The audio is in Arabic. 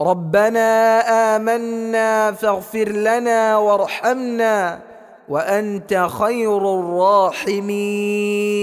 ربنا آمنا فاغفر لنا وارحمنا وأنت خير الراحمين.